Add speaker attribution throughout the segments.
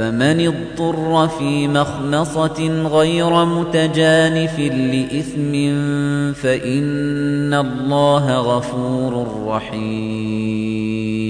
Speaker 1: فمن اضطر في مخمصة غير متجانف لإثم فإن الله غفور رحيم.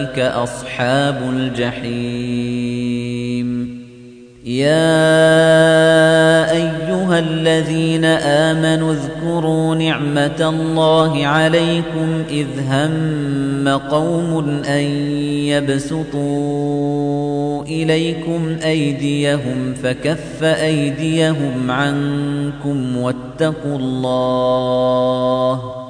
Speaker 1: أولئك أصحاب الجحيم. يا أيها الذين آمنوا اذكروا نعمة الله عليكم إذ هم قوم أن يبسطوا إليكم أيديهم فكف أيديهم عنكم واتقوا الله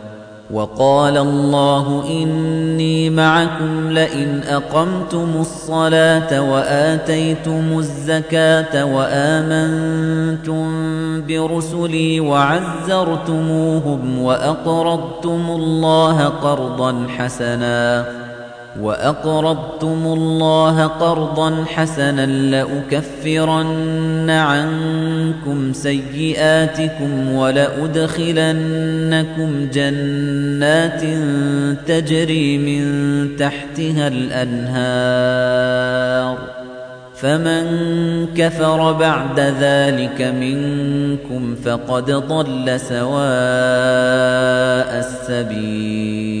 Speaker 1: وقال الله إني معكم لئن أقمتم الصلاة وآتيتم الزكاة وآمنتم برسلي وعزرتموهم وأقرضتم الله قرضا حسناً وأقرضتم الله قرضا حسنا لأكفرن عنكم سيئاتكم ولأدخلنكم جنات تجري من تحتها الأنهار فمن كفر بعد ذلك منكم فقد ضل سواء السبيل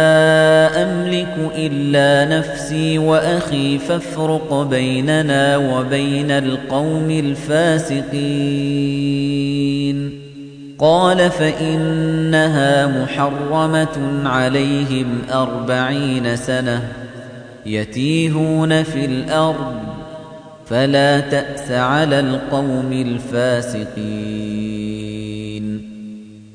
Speaker 1: إلا نفسي وأخي فافرق بيننا وبين القوم الفاسقين. قال فإنها محرمة عليهم أربعين سنة يتيهون في الأرض فلا تأس على القوم الفاسقين.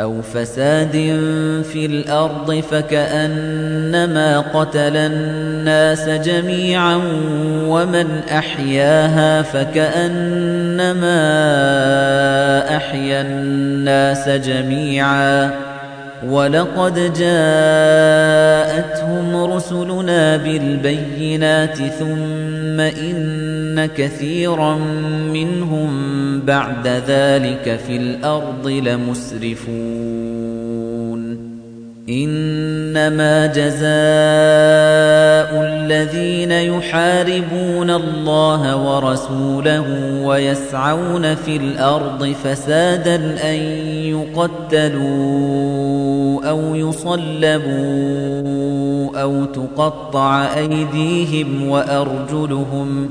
Speaker 1: أو فساد في الأرض فكأنما قتل الناس جميعا ومن أحياها فكأنما أحيا الناس جميعا ولقد جاءتهم رسلنا بالبينات ثم إن كثيرا منهم بعد ذلك في الأرض لمسرفون إنما جزاء الذين يحاربون الله ورسوله ويسعون في الأرض فسادا أن يقتلوا أو يصلبوا أو تقطع أيديهم وأرجلهم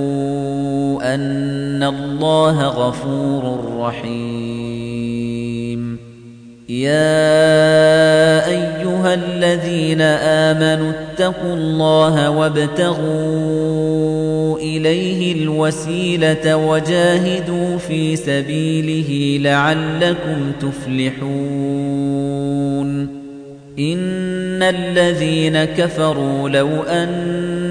Speaker 1: أن الله غفور رحيم. يا أيها الذين آمنوا اتقوا الله وابتغوا إليه الوسيلة وجاهدوا في سبيله لعلكم تفلحون. إن الذين كفروا لو أن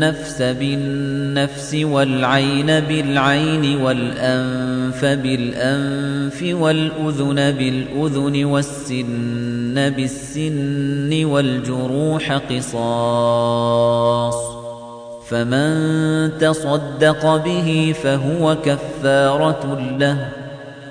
Speaker 1: النَّفْسَ بِالنَّفْسِ وَالْعَيْنَ بِالْعَيْنِ وَالْأَنفَ بِالْأَنفِ وَالْأُذُنَ بِالْأُذُنِ وَالسِّنَّ بِالسِّنِّ وَالْجُرُوحَ قِصَاصٌ فَمَن تَصَدَّقَ بِهِ فَهُوَ كَفَّارَةٌ لَّهُ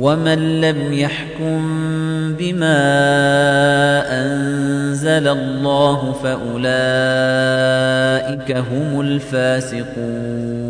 Speaker 1: وَمَن لَّمْ يَحْكُم بِمَا أَنزَلَ اللَّهُ فَأُولَئِكَ هُمُ الْفَاسِقُونَ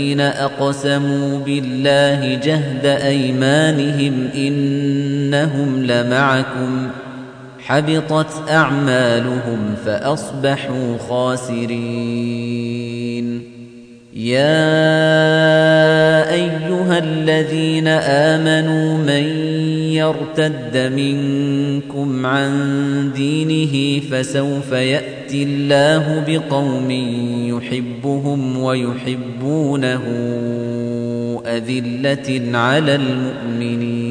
Speaker 1: أَقْسَمُوا بِاللَّهِ جَهْدَ أَيْمَانِهِمْ إِنَّهُمْ لَمَعَكُمْ ۚ حَبِطَتْ أَعْمَالُهُمْ فَأَصْبَحُوا خَاسِرِينَ. يَا أَيُّهَا الَّذِينَ آمَنُوا مَن يَرْتَدَّ مِنكُمْ عَن دِينِهِ فَسَوْفَ يَأْتِي اللَّهُ بِقَوْمٍ يُحِبُّهُمْ وَيُحِبُّونَهُ أَذِلَّةٍ عَلَى الْمُؤْمِنِينَ.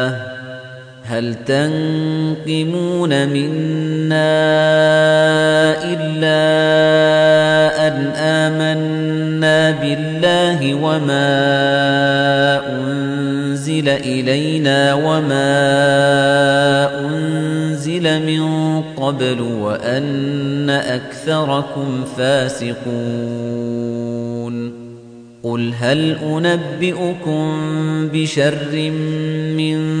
Speaker 1: هل تنقمون منا إلا أن آمنا بالله وما أنزل إلينا وما أنزل من قبل وأن أكثركم فاسقون قل هل أنبئكم بشر من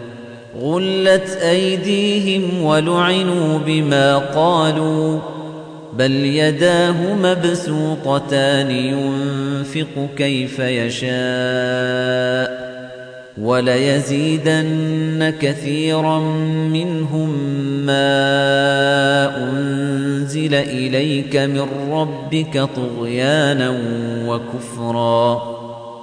Speaker 1: غلت أيديهم ولعنوا بما قالوا بل يداه مبسوطتان ينفق كيف يشاء وليزيدن كثيرا منهم ما أنزل إليك من ربك طغيانا وكفرا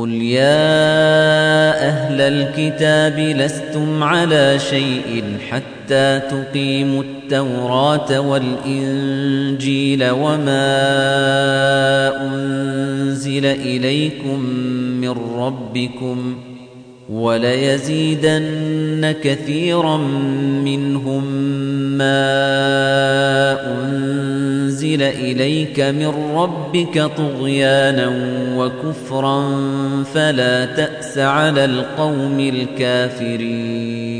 Speaker 1: قل يا أهل الكتاب لستم على شيء حتى تقيموا التوراة والإنجيل وما أنزل إليكم من ربكم وليزيدن كثيرا منهم ما أنزل إليك من ربك طغيانا وكفرا فلا تأس على القوم الكافرين.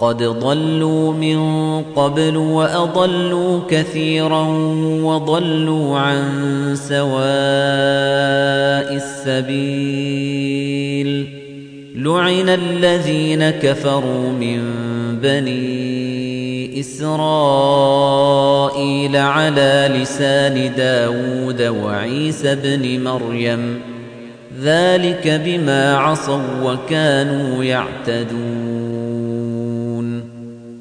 Speaker 1: قد ضلوا من قبل وأضلوا كثيرا وضلوا عن سواء السبيل. لعن الذين كفروا من بني إسرائيل على لسان داود وعيسى بن مريم. ذلك بما عصوا وكانوا يعتدون.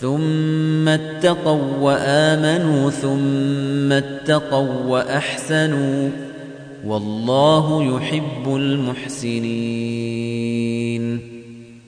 Speaker 1: ثم اتقوا وآمنوا ثم اتقوا وأحسنوا والله يحب المحسنين.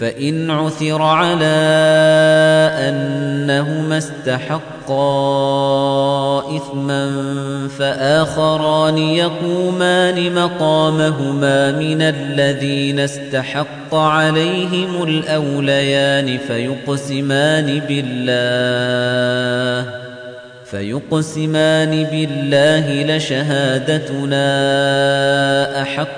Speaker 1: فإن عثر على أنهما استحقا إثما فآخران يقومان مقامهما من الذين استحق عليهم الأوليان فيقسمان بالله فيقسمان بالله لشهادتنا أحق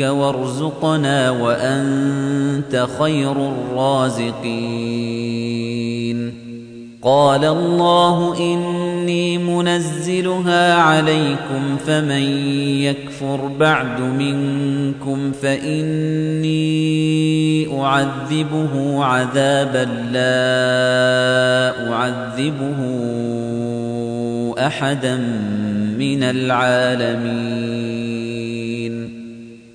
Speaker 1: وارزقنا وأنت خير الرازقين. قال الله إني منزلها عليكم فمن يكفر بعد منكم فإني أعذبه عذابا لا أعذبه أحدا من العالمين.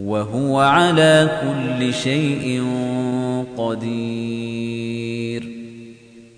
Speaker 1: وهو على كل شيء قدير.